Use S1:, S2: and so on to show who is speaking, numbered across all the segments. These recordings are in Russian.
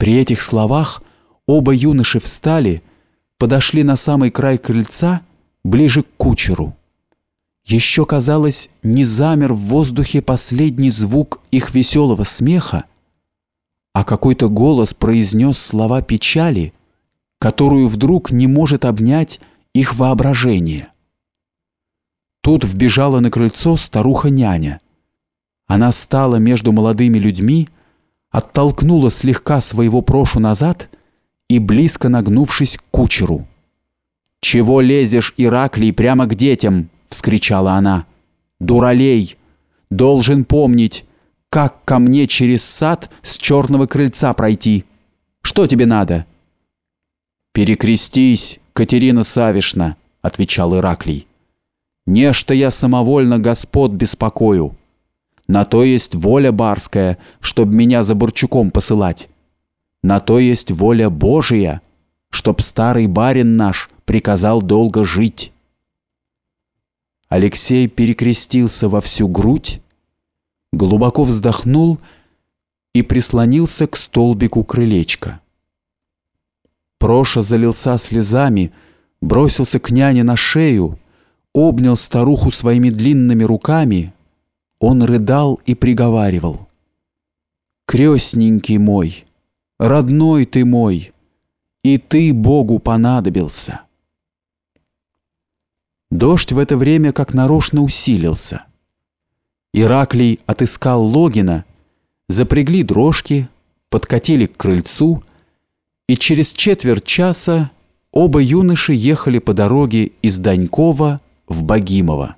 S1: При этих словах оба юноши встали, подошли на самый край крыльца, ближе к кучеру. Еще, казалось, не замер в воздухе последний звук их веселого смеха, а какой-то голос произнес слова печали, которую вдруг не может обнять их воображение. Тут вбежала на крыльцо старуха-няня. Она стала между молодыми людьми, оттолкнула слегка своего прошу назад и, близко нагнувшись к кучеру. «Чего лезешь, Ираклий, прямо к детям?» — вскричала она. «Дуралей! Должен помнить, как ко мне через сад с черного крыльца пройти. Что тебе надо?» «Перекрестись, Катерина Савишна», — отвечал Ираклий. «Нечто я самовольно господ беспокою. На то есть воля барская, чтоб меня за Бурчуком посылать. На то есть воля Божия, чтоб старый барин наш приказал долго жить». Алексей перекрестился во всю грудь, глубоко вздохнул и прислонился к столбику крылечка. Проша залился слезами, бросился к няне на шею, обнял старуху своими длинными руками. Он рыдал и приговаривал. «Крестненький мой, родной ты мой, и ты Богу понадобился». Дождь в это время как нарочно усилился. Ираклий отыскал Логина, запрягли дрожки, подкатили к крыльцу, и через четверть часа оба юноши ехали по дороге из Данькова в Богимово.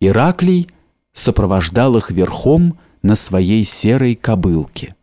S1: Ираклий сопровождал их верхом на своей серой кобылке.